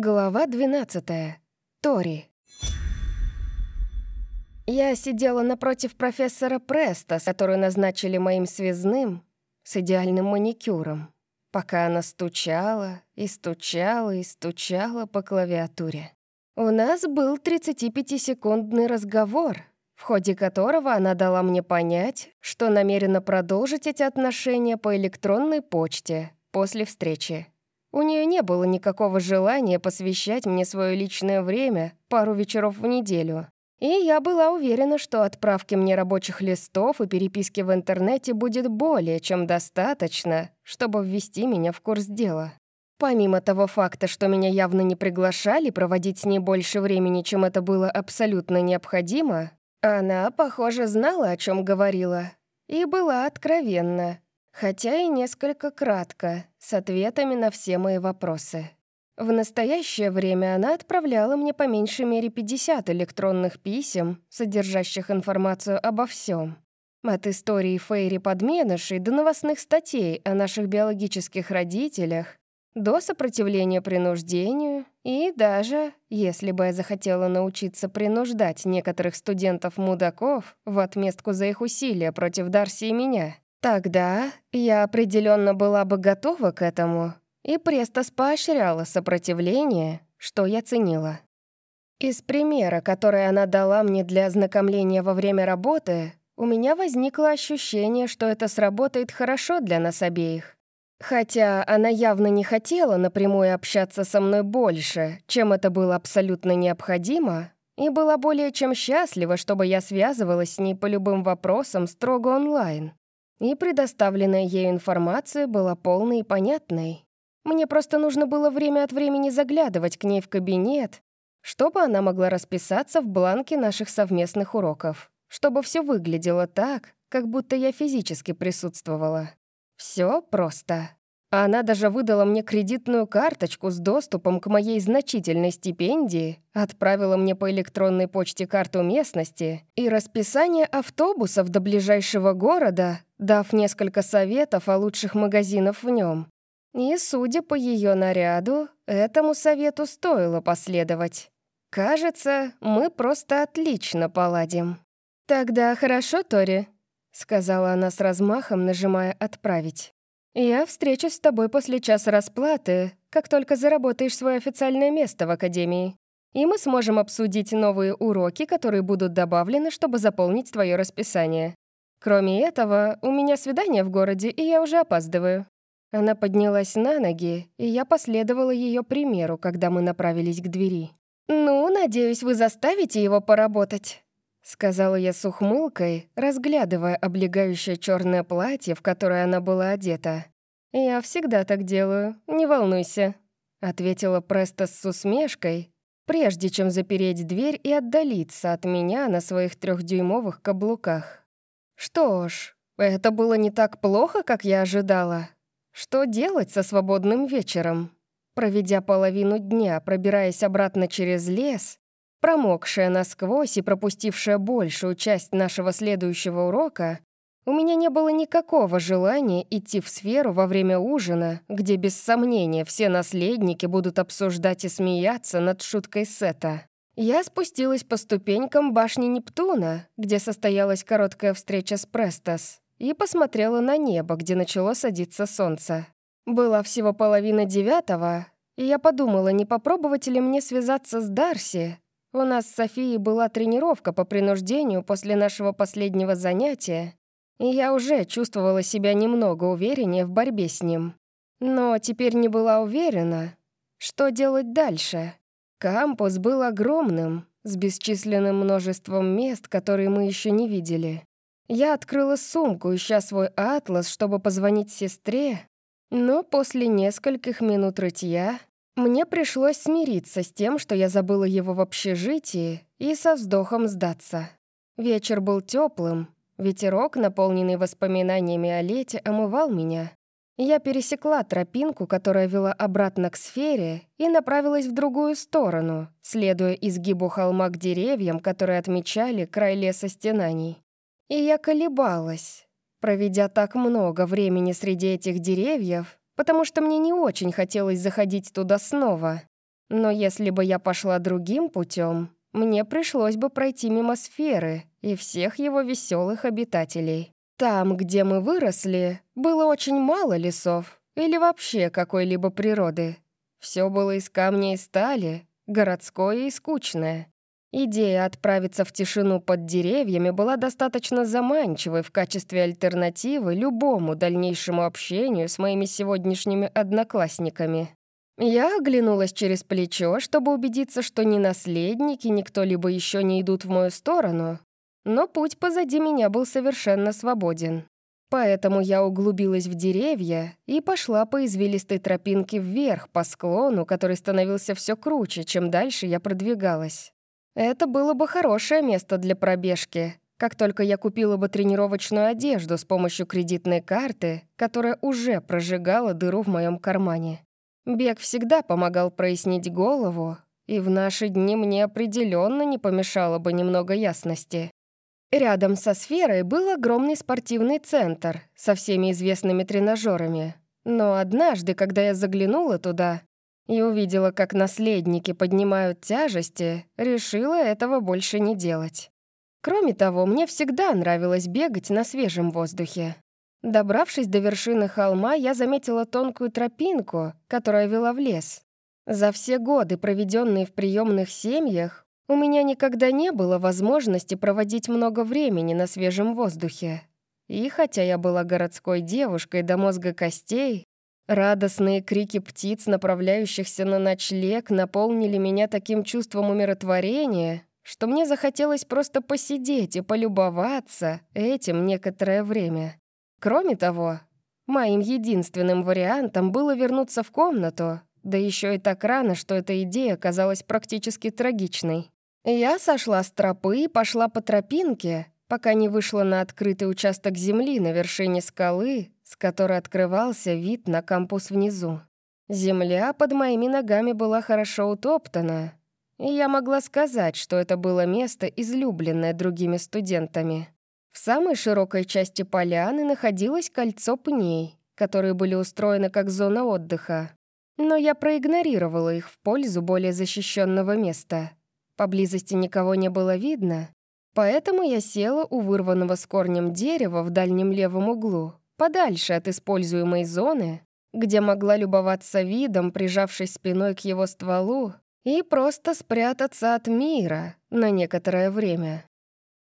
Глава 12. Тори. Я сидела напротив профессора Преста, который назначили моим связным, с идеальным маникюром, пока она стучала и стучала и стучала по клавиатуре. У нас был 35-секундный разговор, в ходе которого она дала мне понять, что намерена продолжить эти отношения по электронной почте после встречи. У нее не было никакого желания посвящать мне свое личное время пару вечеров в неделю. И я была уверена, что отправки мне рабочих листов и переписки в интернете будет более чем достаточно, чтобы ввести меня в курс дела. Помимо того факта, что меня явно не приглашали проводить с ней больше времени, чем это было абсолютно необходимо, она, похоже, знала, о чем говорила, и была откровенна хотя и несколько кратко, с ответами на все мои вопросы. В настоящее время она отправляла мне по меньшей мере 50 электронных писем, содержащих информацию обо всем. От истории Фейри подменышей до новостных статей о наших биологических родителях, до сопротивления принуждению и даже, если бы я захотела научиться принуждать некоторых студентов-мудаков в отместку за их усилия против Дарси и меня, Тогда я определенно была бы готова к этому, и Престос поощряла сопротивление, что я ценила. Из примера, который она дала мне для ознакомления во время работы, у меня возникло ощущение, что это сработает хорошо для нас обеих. Хотя она явно не хотела напрямую общаться со мной больше, чем это было абсолютно необходимо, и была более чем счастлива, чтобы я связывалась с ней по любым вопросам строго онлайн и предоставленная ей информация была полной и понятной. Мне просто нужно было время от времени заглядывать к ней в кабинет, чтобы она могла расписаться в бланке наших совместных уроков, чтобы все выглядело так, как будто я физически присутствовала. Все просто. Она даже выдала мне кредитную карточку с доступом к моей значительной стипендии, отправила мне по электронной почте карту местности и расписание автобусов до ближайшего города, дав несколько советов о лучших магазинах в нем. И, судя по ее наряду, этому совету стоило последовать. Кажется, мы просто отлично поладим. «Тогда хорошо, Тори», — сказала она с размахом, нажимая «Отправить». «Я встречусь с тобой после часа расплаты, как только заработаешь свое официальное место в Академии. И мы сможем обсудить новые уроки, которые будут добавлены, чтобы заполнить твое расписание. Кроме этого, у меня свидание в городе, и я уже опаздываю». Она поднялась на ноги, и я последовала ее примеру, когда мы направились к двери. «Ну, надеюсь, вы заставите его поработать», — сказала я с ухмылкой, разглядывая облегающее черное платье, в которое она была одета. «Я всегда так делаю, не волнуйся», — ответила Преста с усмешкой, прежде чем запереть дверь и отдалиться от меня на своих трехдюймовых каблуках. Что ж, это было не так плохо, как я ожидала. Что делать со свободным вечером? Проведя половину дня, пробираясь обратно через лес, промокшая насквозь и пропустившая большую часть нашего следующего урока, у меня не было никакого желания идти в сферу во время ужина, где без сомнения все наследники будут обсуждать и смеяться над шуткой Сета. Я спустилась по ступенькам башни Нептуна, где состоялась короткая встреча с Престос, и посмотрела на небо, где начало садиться солнце. Была всего половина девятого, и я подумала, не попробовать ли мне связаться с Дарси. У нас с Софией была тренировка по принуждению после нашего последнего занятия, и я уже чувствовала себя немного увереннее в борьбе с ним. Но теперь не была уверена, что делать дальше. Кампус был огромным, с бесчисленным множеством мест, которые мы еще не видели. Я открыла сумку, ища свой атлас, чтобы позвонить сестре, но после нескольких минут рытья мне пришлось смириться с тем, что я забыла его в общежитии, и со вздохом сдаться. Вечер был теплым, ветерок, наполненный воспоминаниями о лете, омывал меня. Я пересекла тропинку, которая вела обратно к сфере, и направилась в другую сторону, следуя изгибу холма к деревьям, которые отмечали край леса стенаний. И я колебалась, проведя так много времени среди этих деревьев, потому что мне не очень хотелось заходить туда снова. Но если бы я пошла другим путем, мне пришлось бы пройти мимо сферы и всех его веселых обитателей. Там, где мы выросли, было очень мало лесов или вообще какой-либо природы. Все было из камня и стали, городское и скучное. Идея отправиться в тишину под деревьями была достаточно заманчивой в качестве альтернативы любому дальнейшему общению с моими сегодняшними одноклассниками. Я оглянулась через плечо, чтобы убедиться, что ни наследники, ни кто-либо еще не идут в мою сторону, но путь позади меня был совершенно свободен. Поэтому я углубилась в деревья и пошла по извилистой тропинке вверх по склону, который становился все круче, чем дальше я продвигалась. Это было бы хорошее место для пробежки, как только я купила бы тренировочную одежду с помощью кредитной карты, которая уже прожигала дыру в моем кармане. Бег всегда помогал прояснить голову, и в наши дни мне определенно не помешало бы немного ясности. Рядом со сферой был огромный спортивный центр со всеми известными тренажерами. Но однажды, когда я заглянула туда и увидела, как наследники поднимают тяжести, решила этого больше не делать. Кроме того, мне всегда нравилось бегать на свежем воздухе. Добравшись до вершины холма, я заметила тонкую тропинку, которая вела в лес. За все годы, проведенные в приемных семьях, у меня никогда не было возможности проводить много времени на свежем воздухе. И хотя я была городской девушкой до мозга костей, радостные крики птиц, направляющихся на ночлег, наполнили меня таким чувством умиротворения, что мне захотелось просто посидеть и полюбоваться этим некоторое время. Кроме того, моим единственным вариантом было вернуться в комнату, да еще и так рано, что эта идея казалась практически трагичной. Я сошла с тропы и пошла по тропинке, пока не вышла на открытый участок земли на вершине скалы, с которой открывался вид на кампус внизу. Земля под моими ногами была хорошо утоптана, и я могла сказать, что это было место, излюбленное другими студентами. В самой широкой части поляны находилось кольцо пней, которые были устроены как зона отдыха. Но я проигнорировала их в пользу более защищенного места. Поблизости никого не было видно, поэтому я села у вырванного с корнем дерева в дальнем левом углу, подальше от используемой зоны, где могла любоваться видом, прижавшись спиной к его стволу, и просто спрятаться от мира на некоторое время.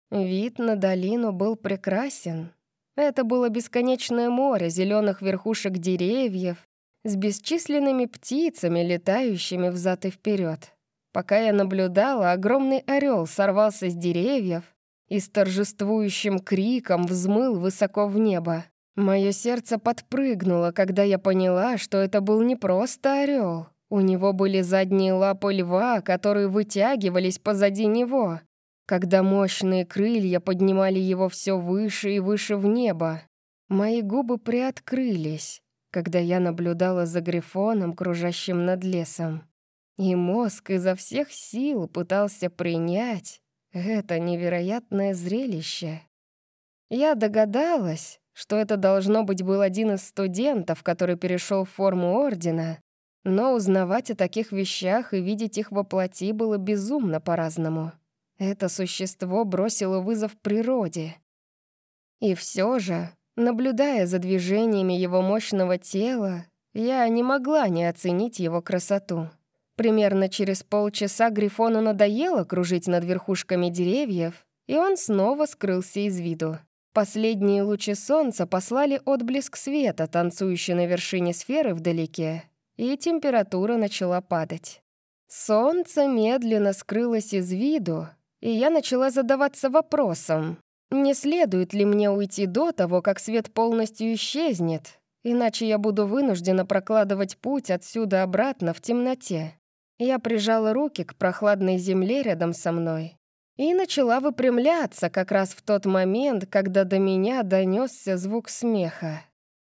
Вид на долину был прекрасен. Это было бесконечное море зеленых верхушек деревьев с бесчисленными птицами, летающими взад и вперед. Пока я наблюдала, огромный орел сорвался с деревьев и с торжествующим криком взмыл высоко в небо. Мое сердце подпрыгнуло, когда я поняла, что это был не просто орел. У него были задние лапы льва, которые вытягивались позади него, когда мощные крылья поднимали его все выше и выше в небо. Мои губы приоткрылись, когда я наблюдала за грифоном, кружащим над лесом. И мозг изо всех сил пытался принять это невероятное зрелище. Я догадалась, что это должно быть был один из студентов, который перешел в форму ордена, но узнавать о таких вещах и видеть их во плоти было безумно по-разному. Это существо бросило вызов природе. И все же, наблюдая за движениями его мощного тела, я не могла не оценить его красоту. Примерно через полчаса Грифону надоело кружить над верхушками деревьев, и он снова скрылся из виду. Последние лучи солнца послали отблеск света, танцующий на вершине сферы вдалеке, и температура начала падать. Солнце медленно скрылось из виду, и я начала задаваться вопросом, не следует ли мне уйти до того, как свет полностью исчезнет, иначе я буду вынуждена прокладывать путь отсюда обратно в темноте. Я прижала руки к прохладной земле рядом со мной и начала выпрямляться как раз в тот момент, когда до меня донесся звук смеха.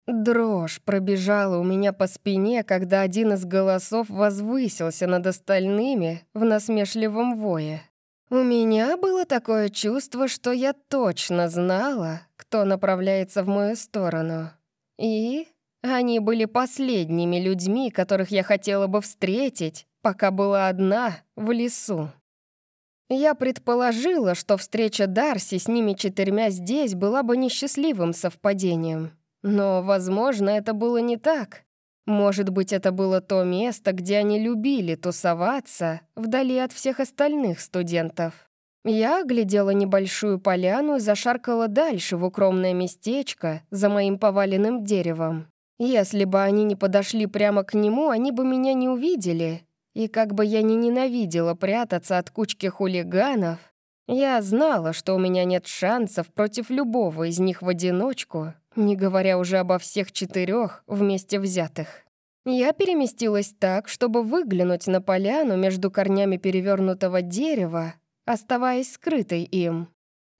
Дрожь пробежала у меня по спине, когда один из голосов возвысился над остальными в насмешливом вое. У меня было такое чувство, что я точно знала, кто направляется в мою сторону. И они были последними людьми, которых я хотела бы встретить, пока была одна в лесу. Я предположила, что встреча Дарси с ними четырьмя здесь была бы несчастливым совпадением. Но, возможно, это было не так. Может быть, это было то место, где они любили тусоваться, вдали от всех остальных студентов. Я глядела небольшую поляну и зашаркала дальше в укромное местечко за моим поваленным деревом. Если бы они не подошли прямо к нему, они бы меня не увидели. И как бы я ни ненавидела прятаться от кучки хулиганов, я знала, что у меня нет шансов против любого из них в одиночку, не говоря уже обо всех четырех вместе взятых. Я переместилась так, чтобы выглянуть на поляну между корнями перевернутого дерева, оставаясь скрытой им.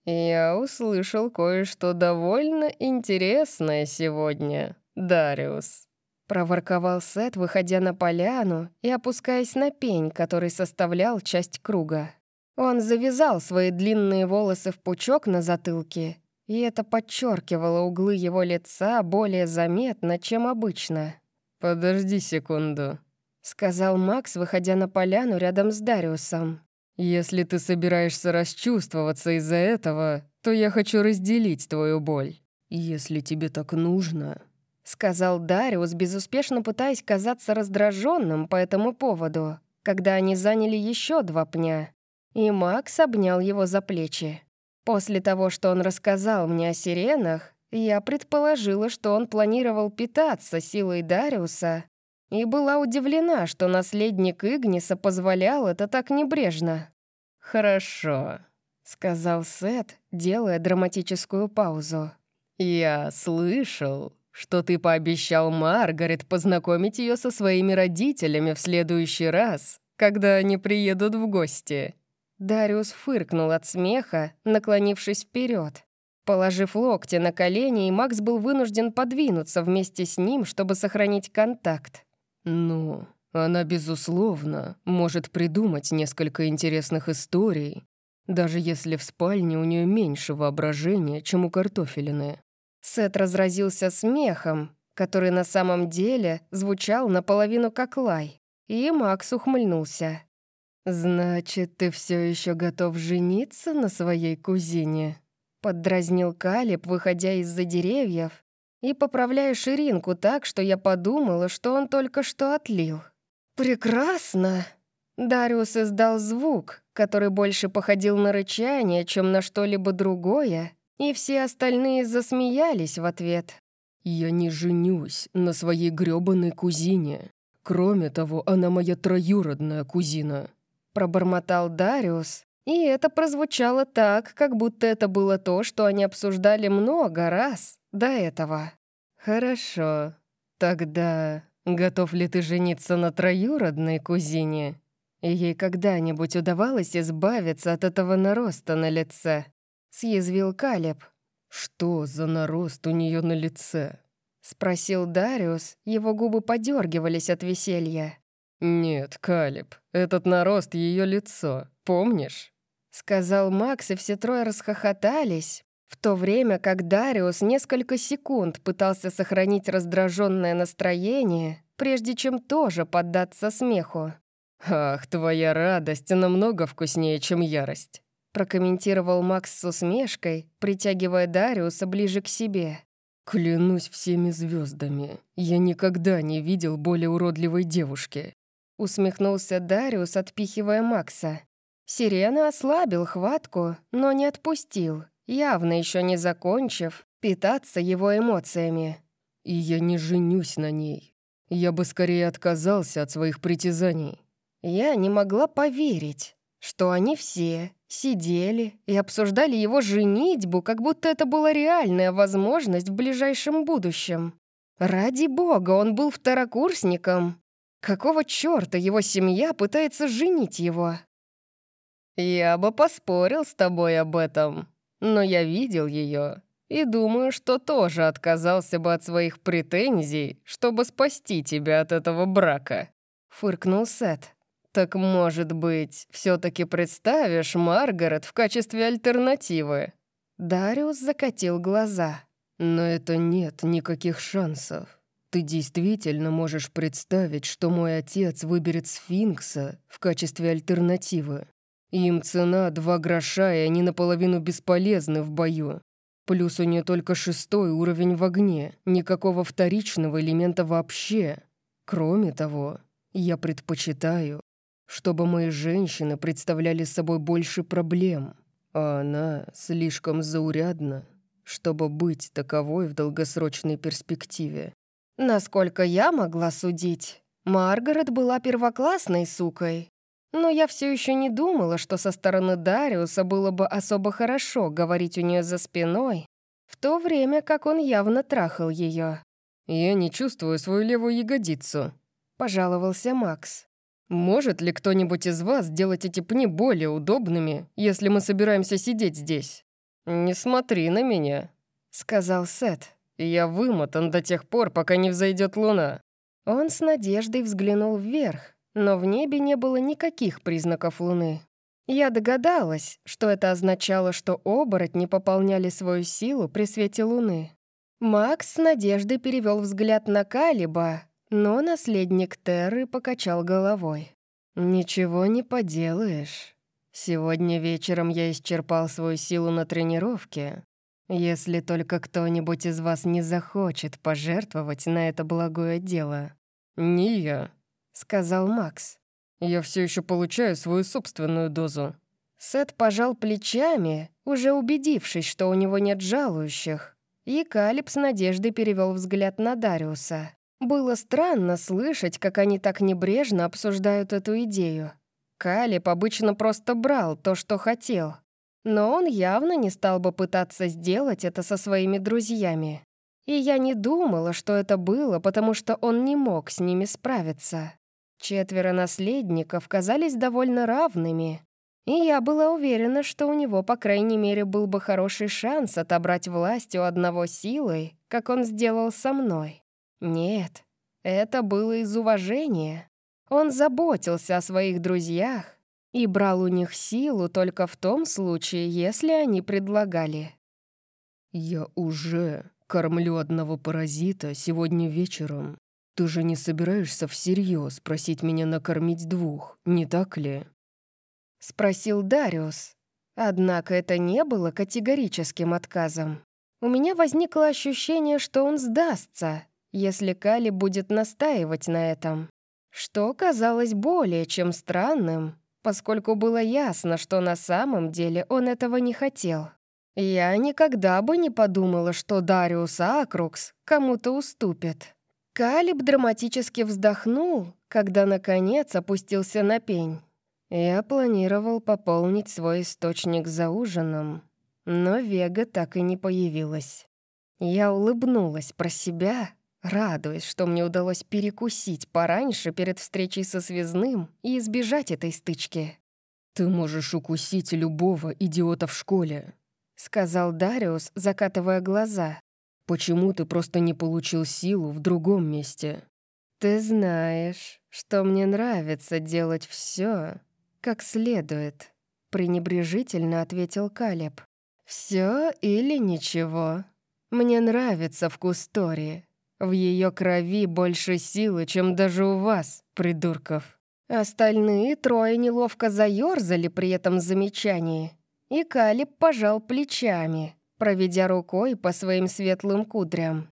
«Я услышал кое-что довольно интересное сегодня, Дариус», — проворковал Сет, выходя на поляну и опускаясь на пень, который составлял часть круга. Он завязал свои длинные волосы в пучок на затылке и это подчеркивало углы его лица более заметно, чем обычно. «Подожди секунду», — сказал Макс, выходя на поляну рядом с Дариусом. «Если ты собираешься расчувствоваться из-за этого, то я хочу разделить твою боль. Если тебе так нужно...» — сказал Дариус, безуспешно пытаясь казаться раздраженным по этому поводу, когда они заняли еще два пня. И Макс обнял его за плечи. После того, что он рассказал мне о сиренах, я предположила, что он планировал питаться силой Дариуса и была удивлена, что наследник Игниса позволял это так небрежно. «Хорошо», — сказал Сет, делая драматическую паузу. «Я слышал, что ты пообещал Маргарет познакомить ее со своими родителями в следующий раз, когда они приедут в гости. Дариус фыркнул от смеха, наклонившись вперед. Положив локти на колени, и Макс был вынужден подвинуться вместе с ним, чтобы сохранить контакт. «Ну, она, безусловно, может придумать несколько интересных историй, даже если в спальне у нее меньше воображения, чем у картофелины». Сет разразился смехом, который на самом деле звучал наполовину как лай, и Макс ухмыльнулся. «Значит, ты все еще готов жениться на своей кузине?» Поддразнил Калиб, выходя из-за деревьев, и поправляя ширинку так, что я подумала, что он только что отлил. «Прекрасно!» Дариус издал звук, который больше походил на рычание, чем на что-либо другое, и все остальные засмеялись в ответ. «Я не женюсь на своей грёбаной кузине. Кроме того, она моя троюродная кузина пробормотал Дариус, и это прозвучало так, как будто это было то, что они обсуждали много раз до этого. «Хорошо. Тогда готов ли ты жениться на троюродной кузине? Ей когда-нибудь удавалось избавиться от этого нароста на лице?» — съязвил Калеб. «Что за нарост у нее на лице?» — спросил Дариус, его губы подергивались от веселья. «Нет, Калиб, этот нарост ее лицо, помнишь?» Сказал Макс, и все трое расхохотались, в то время как Дариус несколько секунд пытался сохранить раздраженное настроение, прежде чем тоже поддаться смеху. «Ах, твоя радость намного вкуснее, чем ярость», прокомментировал Макс с усмешкой, притягивая Дариуса ближе к себе. «Клянусь всеми звездами, я никогда не видел более уродливой девушки. Усмехнулся Дариус, отпихивая Макса. Сирена ослабил хватку, но не отпустил, явно еще не закончив питаться его эмоциями. «И я не женюсь на ней. Я бы скорее отказался от своих притязаний». Я не могла поверить, что они все сидели и обсуждали его женитьбу, как будто это была реальная возможность в ближайшем будущем. Ради бога, он был второкурсником, Какого чёрта его семья пытается женить его? Я бы поспорил с тобой об этом, но я видел ее и думаю, что тоже отказался бы от своих претензий, чтобы спасти тебя от этого брака», — фыркнул Сет. «Так, может быть, все таки представишь Маргарет в качестве альтернативы?» Дариус закатил глаза. «Но это нет никаких шансов. Ты действительно можешь представить, что мой отец выберет сфинкса в качестве альтернативы? Им цена два гроша, и они наполовину бесполезны в бою. Плюс у нее только шестой уровень в огне, никакого вторичного элемента вообще. Кроме того, я предпочитаю, чтобы мои женщины представляли собой больше проблем, а она слишком заурядна, чтобы быть таковой в долгосрочной перспективе. Насколько я могла судить, Маргарет была первоклассной сукой, но я все еще не думала, что со стороны Дариуса было бы особо хорошо говорить у нее за спиной, в то время как он явно трахал ее. «Я не чувствую свою левую ягодицу», — пожаловался Макс. «Может ли кто-нибудь из вас сделать эти пни более удобными, если мы собираемся сидеть здесь?» «Не смотри на меня», — сказал Сет. «Я вымотан до тех пор, пока не взойдет луна». Он с надеждой взглянул вверх, но в небе не было никаких признаков луны. Я догадалась, что это означало, что оборотни пополняли свою силу при свете луны. Макс с надеждой перевел взгляд на Калиба, но наследник Терры покачал головой. «Ничего не поделаешь. Сегодня вечером я исчерпал свою силу на тренировке. Если только кто-нибудь из вас не захочет пожертвовать на это благое дело». «Не я», сказал Макс. «Я все еще получаю свою собственную дозу». Сет пожал плечами, уже убедившись, что у него нет жалующих. И Калиб с надеждой перевел взгляд на Дариуса. Было странно слышать, как они так небрежно обсуждают эту идею. Калиб обычно просто брал то, что хотел. Но он явно не стал бы пытаться сделать это со своими друзьями. И я не думала, что это было, потому что он не мог с ними справиться. Четверо наследников казались довольно равными, и я была уверена, что у него, по крайней мере, был бы хороший шанс отобрать власть у одного силой, как он сделал со мной. Нет, это было из уважения. Он заботился о своих друзьях и брал у них силу только в том случае, если они предлагали. «Я уже кормлю одного паразита сегодня вечером», «Ты же не собираешься всерьез просить меня накормить двух, не так ли?» Спросил Дариус. Однако это не было категорическим отказом. У меня возникло ощущение, что он сдастся, если Кали будет настаивать на этом. Что казалось более чем странным, поскольку было ясно, что на самом деле он этого не хотел. Я никогда бы не подумала, что Дариус Акрукс кому-то уступит. Калиб драматически вздохнул, когда, наконец, опустился на пень. Я планировал пополнить свой источник за ужином, но Вега так и не появилась. Я улыбнулась про себя, радуясь, что мне удалось перекусить пораньше перед встречей со связным и избежать этой стычки. «Ты можешь укусить любого идиота в школе», — сказал Дариус, закатывая глаза. Почему ты просто не получил силу в другом месте? Ты знаешь, что мне нравится делать все как следует, пренебрежительно ответил Калеб. Все или ничего. Мне нравится вкус Тори. В ее крови больше силы, чем даже у вас, придурков. Остальные трое неловко заерзали при этом замечании, и Калиб пожал плечами проведя рукой по своим светлым кудрям.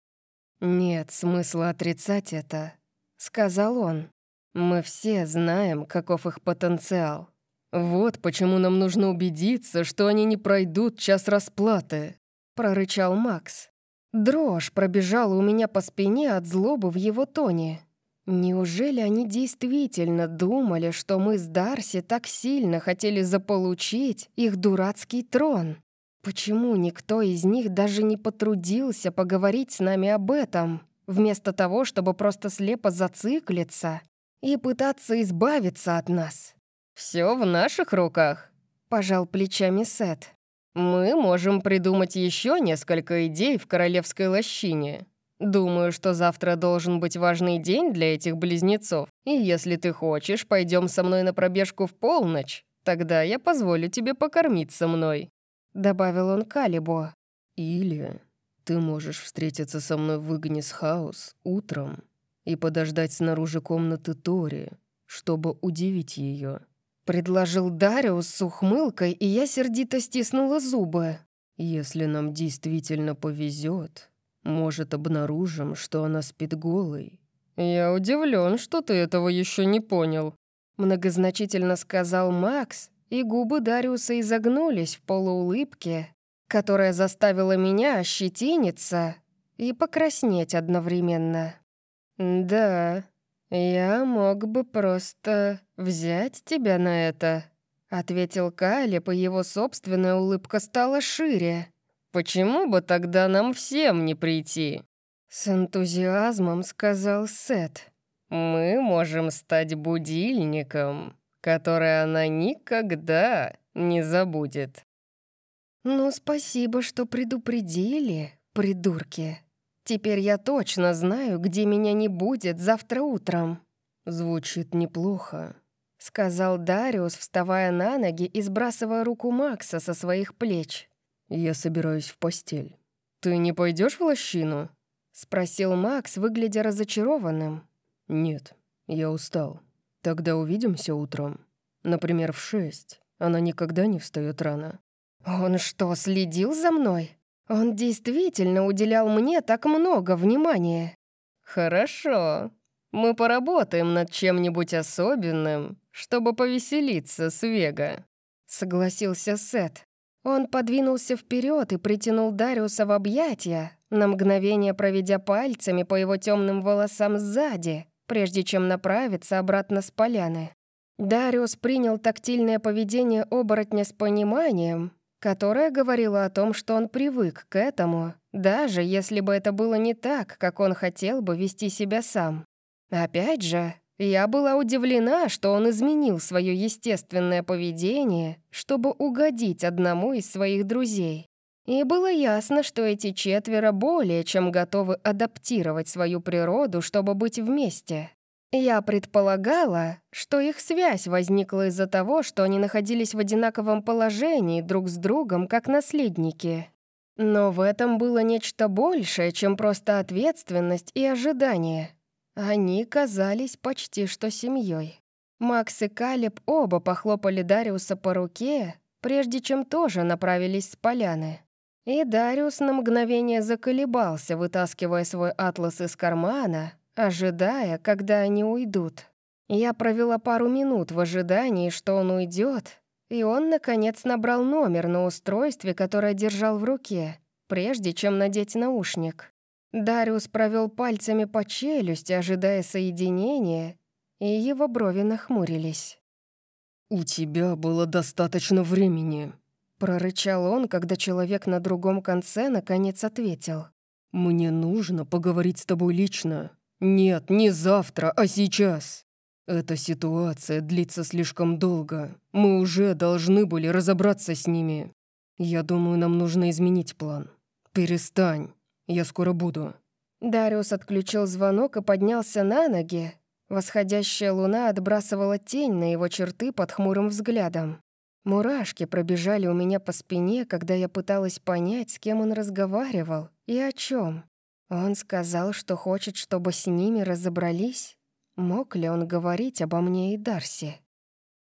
«Нет смысла отрицать это», — сказал он. «Мы все знаем, каков их потенциал. Вот почему нам нужно убедиться, что они не пройдут час расплаты», — прорычал Макс. Дрожь пробежала у меня по спине от злобы в его тоне. Неужели они действительно думали, что мы с Дарси так сильно хотели заполучить их дурацкий трон? Почему никто из них даже не потрудился поговорить с нами об этом, вместо того, чтобы просто слепо зациклиться и пытаться избавиться от нас? Все в наших руках», — пожал плечами Сет. «Мы можем придумать еще несколько идей в королевской лощине. Думаю, что завтра должен быть важный день для этих близнецов. И если ты хочешь, пойдем со мной на пробежку в полночь. Тогда я позволю тебе покормиться мной». — добавил он Калибу. «Или Ты можешь встретиться со мной в Игнис Хаус утром и подождать снаружи комнаты Тори, чтобы удивить ее. Предложил Дариус с ухмылкой, и я сердито стиснула зубы. Если нам действительно повезет, может, обнаружим, что она спит голой. Я удивлен, что ты этого еще не понял. Многозначительно сказал Макс, и губы Дариуса изогнулись в полуулыбке, которая заставила меня ощетиниться и покраснеть одновременно. «Да, я мог бы просто взять тебя на это», — ответил Калеб, и его собственная улыбка стала шире. «Почему бы тогда нам всем не прийти?» С энтузиазмом сказал Сет. «Мы можем стать будильником, который она никогда не забудет». «Ну, спасибо, что предупредили, придурки. Теперь я точно знаю, где меня не будет завтра утром». «Звучит неплохо», — сказал Дариус, вставая на ноги и сбрасывая руку Макса со своих плеч. «Я собираюсь в постель. Ты не пойдешь в лощину?» — спросил Макс, выглядя разочарованным. «Нет, я устал. Тогда увидимся утром. Например, в шесть. Она никогда не встает рано». «Он что, следил за мной? Он действительно уделял мне так много внимания». «Хорошо. Мы поработаем над чем-нибудь особенным, чтобы повеселиться с Вега», — согласился Сет. Он подвинулся вперед и притянул Дариуса в объятия, на мгновение проведя пальцами по его темным волосам сзади, прежде чем направиться обратно с поляны. Дариус принял тактильное поведение оборотня с пониманием, которая говорила о том, что он привык к этому, даже если бы это было не так, как он хотел бы вести себя сам. Опять же, я была удивлена, что он изменил свое естественное поведение, чтобы угодить одному из своих друзей. И было ясно, что эти четверо более чем готовы адаптировать свою природу, чтобы быть вместе. Я предполагала, что их связь возникла из-за того, что они находились в одинаковом положении друг с другом, как наследники. Но в этом было нечто большее, чем просто ответственность и ожидание. Они казались почти что семьей. Макс и Калеб оба похлопали Дариуса по руке, прежде чем тоже направились с поляны. И Дариус на мгновение заколебался, вытаскивая свой атлас из кармана, ожидая, когда они уйдут. Я провела пару минут в ожидании, что он уйдет, и он, наконец, набрал номер на устройстве, которое держал в руке, прежде чем надеть наушник. Дариус провел пальцами по челюсти, ожидая соединения, и его брови нахмурились. «У тебя было достаточно времени», — прорычал он, когда человек на другом конце наконец ответил. «Мне нужно поговорить с тобой лично». «Нет, не завтра, а сейчас. Эта ситуация длится слишком долго. Мы уже должны были разобраться с ними. Я думаю, нам нужно изменить план. Перестань. Я скоро буду». Дариус отключил звонок и поднялся на ноги. Восходящая луна отбрасывала тень на его черты под хмурым взглядом. Мурашки пробежали у меня по спине, когда я пыталась понять, с кем он разговаривал и о чем. Он сказал, что хочет, чтобы с ними разобрались. Мог ли он говорить обо мне и Дарси?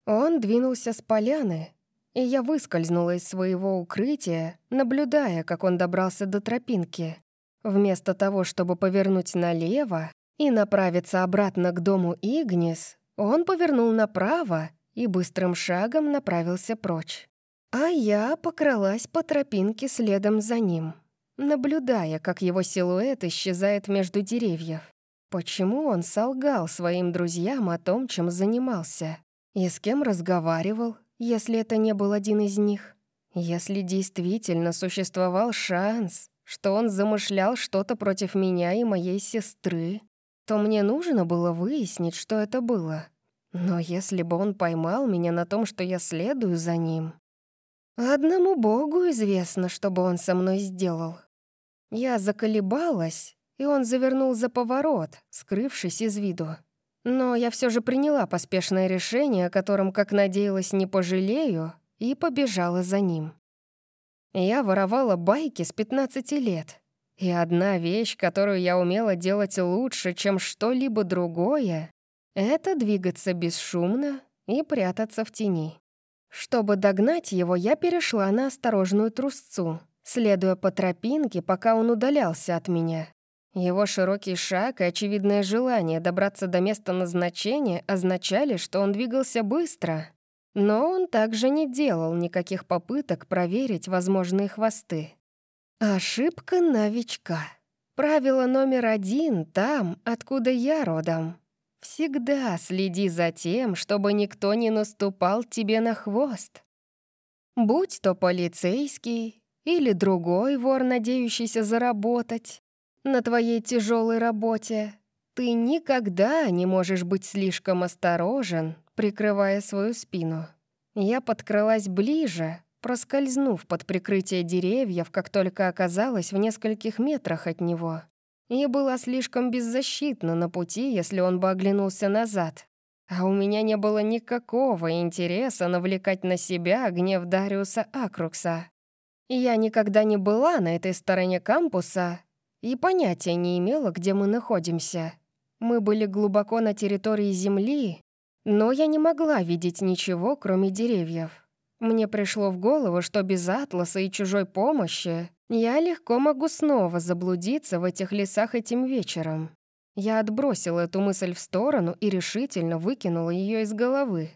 Он двинулся с поляны, и я выскользнула из своего укрытия, наблюдая, как он добрался до тропинки. Вместо того, чтобы повернуть налево и направиться обратно к дому Игнис, он повернул направо и быстрым шагом направился прочь. А я покралась по тропинке следом за ним наблюдая, как его силуэт исчезает между деревьев. Почему он солгал своим друзьям о том, чем занимался? И с кем разговаривал, если это не был один из них? Если действительно существовал шанс, что он замышлял что-то против меня и моей сестры, то мне нужно было выяснить, что это было. Но если бы он поймал меня на том, что я следую за ним... Одному Богу известно, что бы он со мной сделал. Я заколебалась, и он завернул за поворот, скрывшись из виду. Но я все же приняла поспешное решение, о котором, как надеялась, не пожалею, и побежала за ним. Я воровала байки с 15 лет, И одна вещь, которую я умела делать лучше, чем что-либо другое, это двигаться бесшумно и прятаться в тени. Чтобы догнать его, я перешла на осторожную трусцу, следуя по тропинке, пока он удалялся от меня. Его широкий шаг и очевидное желание добраться до места назначения означали, что он двигался быстро. Но он также не делал никаких попыток проверить возможные хвосты. Ошибка новичка. Правило номер один там, откуда я родом. Всегда следи за тем, чтобы никто не наступал тебе на хвост. Будь то полицейский или другой вор, надеющийся заработать, на твоей тяжелой работе, ты никогда не можешь быть слишком осторожен, прикрывая свою спину. Я подкралась ближе, проскользнув под прикрытие деревьев, как только оказалась в нескольких метрах от него. И была слишком беззащитна на пути, если он бы оглянулся назад. А у меня не было никакого интереса навлекать на себя гнев Дариуса Акрукса. Я никогда не была на этой стороне кампуса и понятия не имела, где мы находимся. Мы были глубоко на территории Земли, но я не могла видеть ничего, кроме деревьев. Мне пришло в голову, что без атласа и чужой помощи я легко могу снова заблудиться в этих лесах этим вечером. Я отбросила эту мысль в сторону и решительно выкинула ее из головы.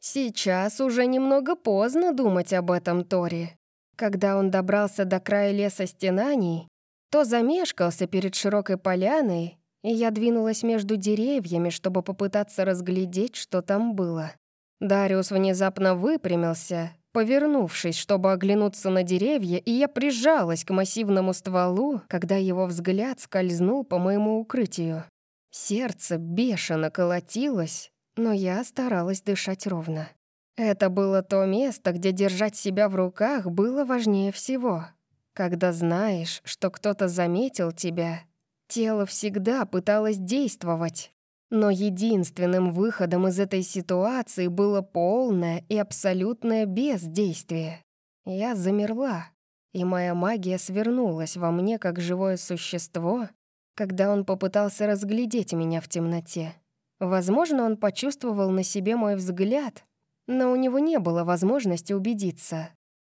Сейчас уже немного поздно думать об этом Тори. Когда он добрался до края леса стенаний, то замешкался перед широкой поляной, и я двинулась между деревьями, чтобы попытаться разглядеть, что там было. Дариус внезапно выпрямился, повернувшись, чтобы оглянуться на деревья, и я прижалась к массивному стволу, когда его взгляд скользнул по моему укрытию. Сердце бешено колотилось, но я старалась дышать ровно. Это было то место, где держать себя в руках было важнее всего. Когда знаешь, что кто-то заметил тебя, тело всегда пыталось действовать. Но единственным выходом из этой ситуации было полное и абсолютное бездействие. Я замерла, и моя магия свернулась во мне как живое существо, когда он попытался разглядеть меня в темноте. Возможно, он почувствовал на себе мой взгляд, но у него не было возможности убедиться.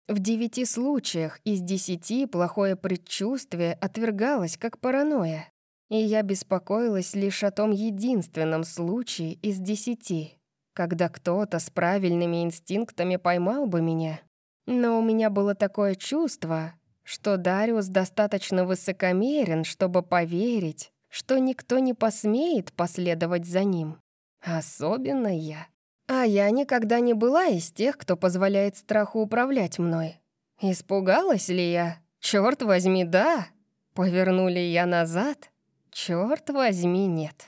В девяти случаях из десяти плохое предчувствие отвергалось как паранойя, и я беспокоилась лишь о том единственном случае из десяти, когда кто-то с правильными инстинктами поймал бы меня. Но у меня было такое чувство, что Дариус достаточно высокомерен, чтобы поверить, что никто не посмеет последовать за ним. Особенно я. А я никогда не была из тех, кто позволяет страху управлять мной. Испугалась ли я? Черт возьми, да. Повернули я назад? Черт возьми, нет.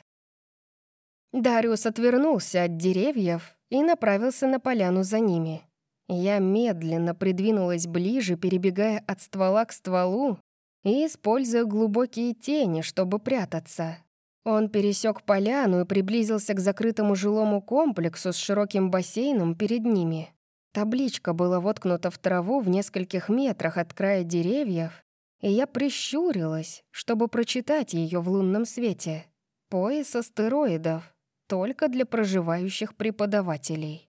Дариус отвернулся от деревьев и направился на поляну за ними. Я медленно придвинулась ближе, перебегая от ствола к стволу и используя глубокие тени, чтобы прятаться. Он пересек поляну и приблизился к закрытому жилому комплексу с широким бассейном перед ними. Табличка была воткнута в траву в нескольких метрах от края деревьев, и я прищурилась, чтобы прочитать ее в лунном свете. Пояс астероидов, только для проживающих преподавателей.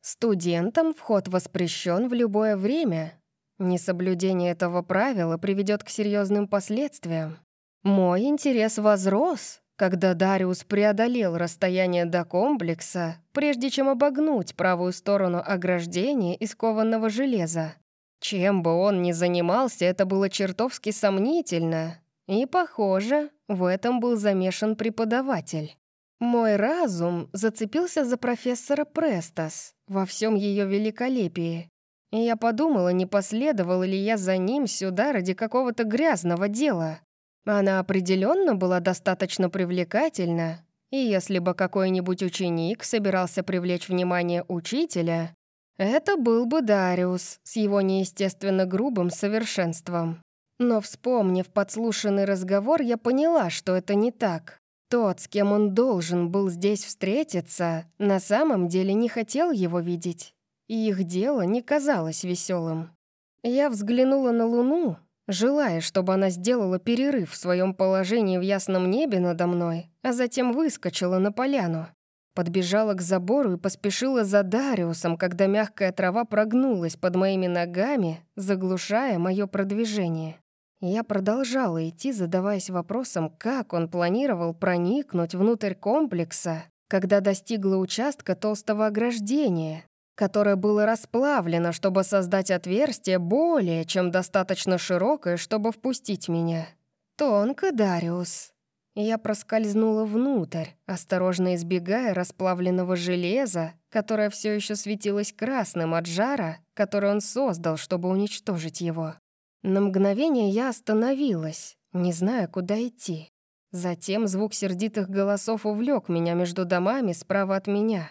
Студентам вход воспрещен в любое время. Несоблюдение этого правила приведет к серьезным последствиям. Мой интерес возрос, когда Дариус преодолел расстояние до комплекса, прежде чем обогнуть правую сторону ограждения из кованого железа. Чем бы он ни занимался, это было чертовски сомнительно. И, похоже, в этом был замешан преподаватель. Мой разум зацепился за профессора Престас во всем ее великолепии. И я подумала, не последовала ли я за ним сюда ради какого-то грязного дела. Она определенно была достаточно привлекательна, и если бы какой-нибудь ученик собирался привлечь внимание учителя, это был бы Дариус с его неестественно грубым совершенством. Но, вспомнив подслушанный разговор, я поняла, что это не так. Тот, с кем он должен был здесь встретиться, на самом деле не хотел его видеть, и их дело не казалось веселым. Я взглянула на Луну, желая, чтобы она сделала перерыв в своем положении в ясном небе надо мной, а затем выскочила на поляну. Подбежала к забору и поспешила за Дариусом, когда мягкая трава прогнулась под моими ногами, заглушая мое продвижение. Я продолжала идти, задаваясь вопросом, как он планировал проникнуть внутрь комплекса, когда достигла участка толстого ограждения, которое было расплавлено, чтобы создать отверстие более чем достаточно широкое, чтобы впустить меня. Тонко, Дариус. Я проскользнула внутрь, осторожно избегая расплавленного железа, которое все еще светилось красным от жара, который он создал, чтобы уничтожить его. На мгновение я остановилась, не зная, куда идти. Затем звук сердитых голосов увлек меня между домами справа от меня.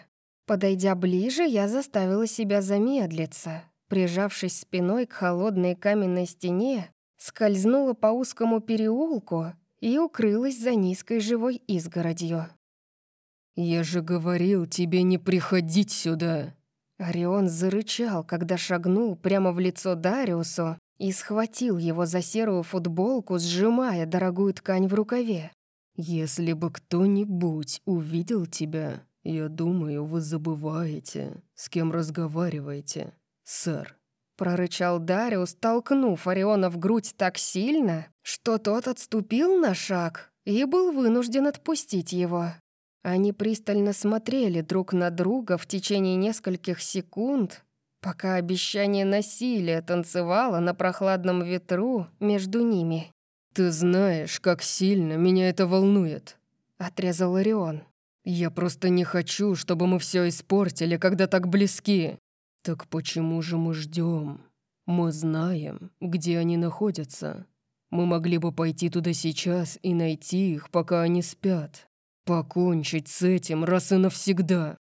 Подойдя ближе, я заставила себя замедлиться. Прижавшись спиной к холодной каменной стене, скользнула по узкому переулку и укрылась за низкой живой изгородью. «Я же говорил тебе не приходить сюда!» Орион зарычал, когда шагнул прямо в лицо Дариусу и схватил его за серую футболку, сжимая дорогую ткань в рукаве. «Если бы кто-нибудь увидел тебя, «Я думаю, вы забываете, с кем разговариваете, сэр». Прорычал Дариус, толкнув Ориона в грудь так сильно, что тот отступил на шаг и был вынужден отпустить его. Они пристально смотрели друг на друга в течение нескольких секунд, пока обещание насилия танцевало на прохладном ветру между ними. «Ты знаешь, как сильно меня это волнует», — отрезал Орион. Я просто не хочу, чтобы мы все испортили, когда так близки. Так почему же мы ждем? Мы знаем, где они находятся. Мы могли бы пойти туда сейчас и найти их, пока они спят. Покончить с этим раз и навсегда.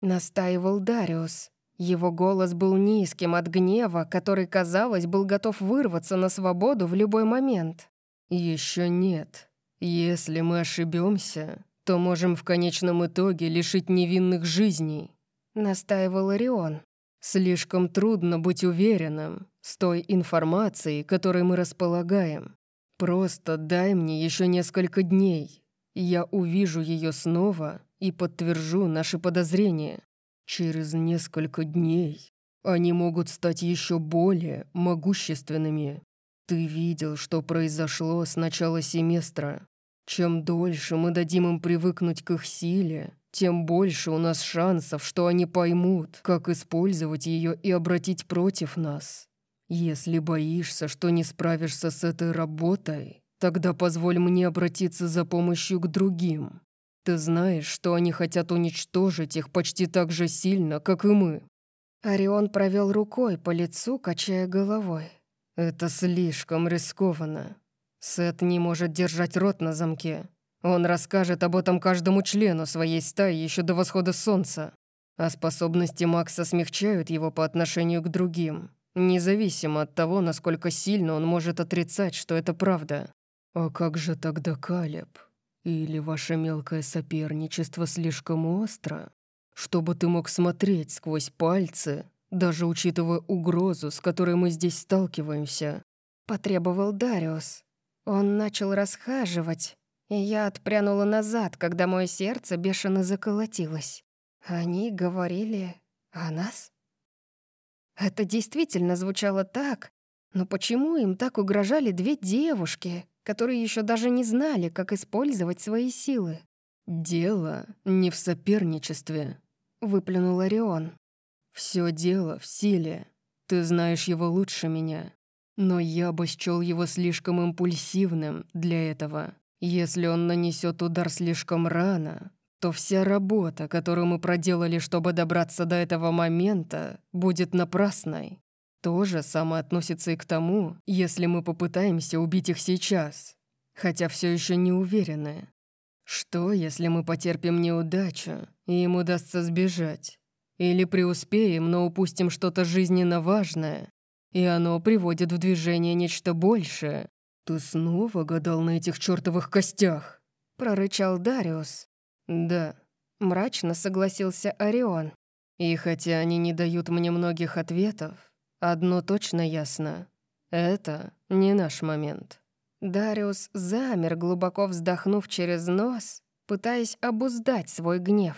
Настаивал Дариус. Его голос был низким от гнева, который, казалось, был готов вырваться на свободу в любой момент. Еще нет. Если мы ошибемся, то можем в конечном итоге лишить невинных жизней», — настаивал Орион. «Слишком трудно быть уверенным с той информацией, которой мы располагаем. Просто дай мне еще несколько дней. Я увижу ее снова и подтвержу наши подозрения. Через несколько дней они могут стать еще более могущественными. Ты видел, что произошло с начала семестра. Чем дольше мы дадим им привыкнуть к их силе, тем больше у нас шансов, что они поймут, как использовать ее и обратить против нас. Если боишься, что не справишься с этой работой, тогда позволь мне обратиться за помощью к другим. Ты знаешь, что они хотят уничтожить их почти так же сильно, как и мы». Орион провел рукой по лицу, качая головой. «Это слишком рискованно. Сет не может держать рот на замке. Он расскажет об этом каждому члену своей стаи еще до восхода солнца. А способности Макса смягчают его по отношению к другим, независимо от того, насколько сильно он может отрицать, что это правда. А как же тогда Калеб? Или ваше мелкое соперничество слишком остро, чтобы ты мог смотреть сквозь пальцы, даже учитывая угрозу, с которой мы здесь сталкиваемся?» Потребовал Дариус. Он начал расхаживать, и я отпрянула назад, когда мое сердце бешено заколотилось. Они говорили о нас? Это действительно звучало так, но почему им так угрожали две девушки, которые еще даже не знали, как использовать свои силы? «Дело не в соперничестве», — выплюнул Орион. «Все дело в силе. Ты знаешь его лучше меня. Но я бы счел его слишком импульсивным для этого. Если он нанесет удар слишком рано, то вся работа, которую мы проделали, чтобы добраться до этого момента, будет напрасной. То же самое относится и к тому, если мы попытаемся убить их сейчас, хотя все еще не уверены. Что, если мы потерпим неудачу, и им удастся сбежать? Или преуспеем, но упустим что-то жизненно важное, и оно приводит в движение нечто большее. Ты снова гадал на этих чертовых костях?» — прорычал Дариус. «Да», — мрачно согласился Орион. «И хотя они не дают мне многих ответов, одно точно ясно. Это не наш момент». Дариус замер, глубоко вздохнув через нос, пытаясь обуздать свой гнев.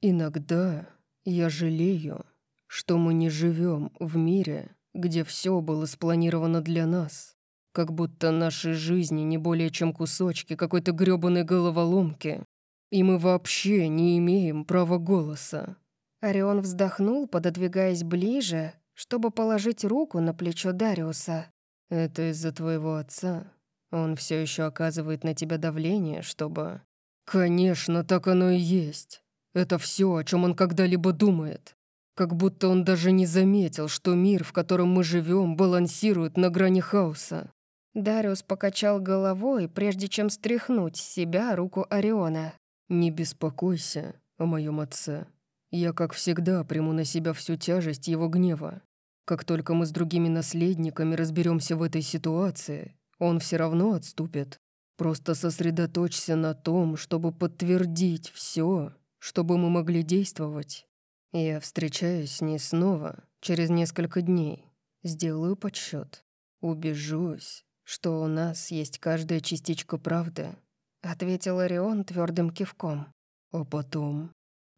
«Иногда я жалею, что мы не живем в мире, где все было спланировано для нас, как будто наши жизни не более чем кусочки какой-то грёбаной головоломки, и мы вообще не имеем права голоса». Орион вздохнул, пододвигаясь ближе, чтобы положить руку на плечо Дариуса. «Это из-за твоего отца. Он все еще оказывает на тебя давление, чтобы...» «Конечно, так оно и есть. Это все, о чем он когда-либо думает. Как будто он даже не заметил, что мир, в котором мы живем, балансирует на грани хаоса». Дариус покачал головой, прежде чем стряхнуть с себя руку Ориона. «Не беспокойся о моем отце. Я, как всегда, приму на себя всю тяжесть его гнева. Как только мы с другими наследниками разберемся в этой ситуации, он все равно отступит. Просто сосредоточься на том, чтобы подтвердить все, чтобы мы могли действовать. Я встречаюсь с ней снова через несколько дней. Сделаю подсчет. Убежусь, что у нас есть каждая частичка правды», — ответил Орион твердым кивком. «А потом?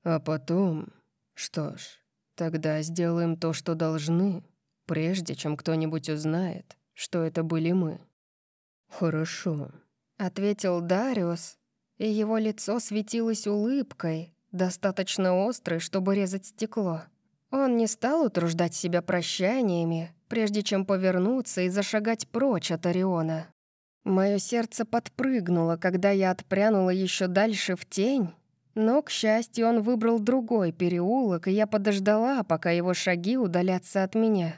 А потом? Что ж, тогда сделаем то, что должны, прежде чем кто-нибудь узнает, что это были мы». «Хорошо», — ответил Дариус, и его лицо светилось улыбкой, достаточно острой, чтобы резать стекло. Он не стал утруждать себя прощаниями, прежде чем повернуться и зашагать прочь от Ориона. Мое сердце подпрыгнуло, когда я отпрянула еще дальше в тень, но, к счастью, он выбрал другой переулок, и я подождала, пока его шаги удалятся от меня.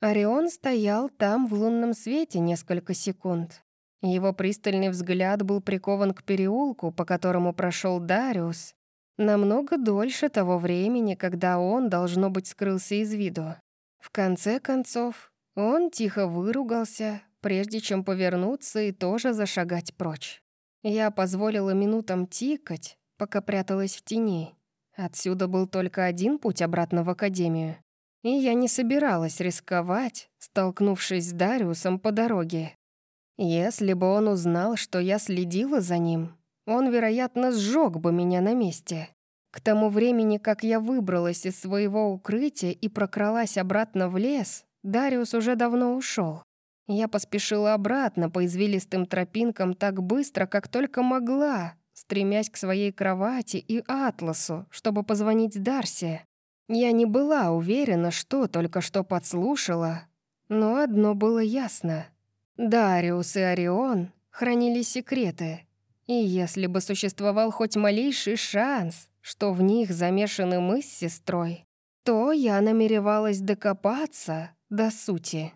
Орион стоял там в лунном свете несколько секунд. Его пристальный взгляд был прикован к переулку, по которому прошел Дариус, намного дольше того времени, когда он, должно быть, скрылся из виду. В конце концов, он тихо выругался, прежде чем повернуться и тоже зашагать прочь. Я позволила минутам тикать, пока пряталась в тени. Отсюда был только один путь обратно в академию. И я не собиралась рисковать, столкнувшись с Дариусом по дороге. Если бы он узнал, что я следила за ним, он, вероятно, сжег бы меня на месте. К тому времени, как я выбралась из своего укрытия и прокралась обратно в лес, Дариус уже давно ушел. Я поспешила обратно по извилистым тропинкам так быстро, как только могла, стремясь к своей кровати и Атласу, чтобы позвонить Дарси. Я не была уверена, что только что подслушала, но одно было ясно. Дариус и Орион хранили секреты, и если бы существовал хоть малейший шанс, что в них замешаны мы с сестрой, то я намеревалась докопаться до сути.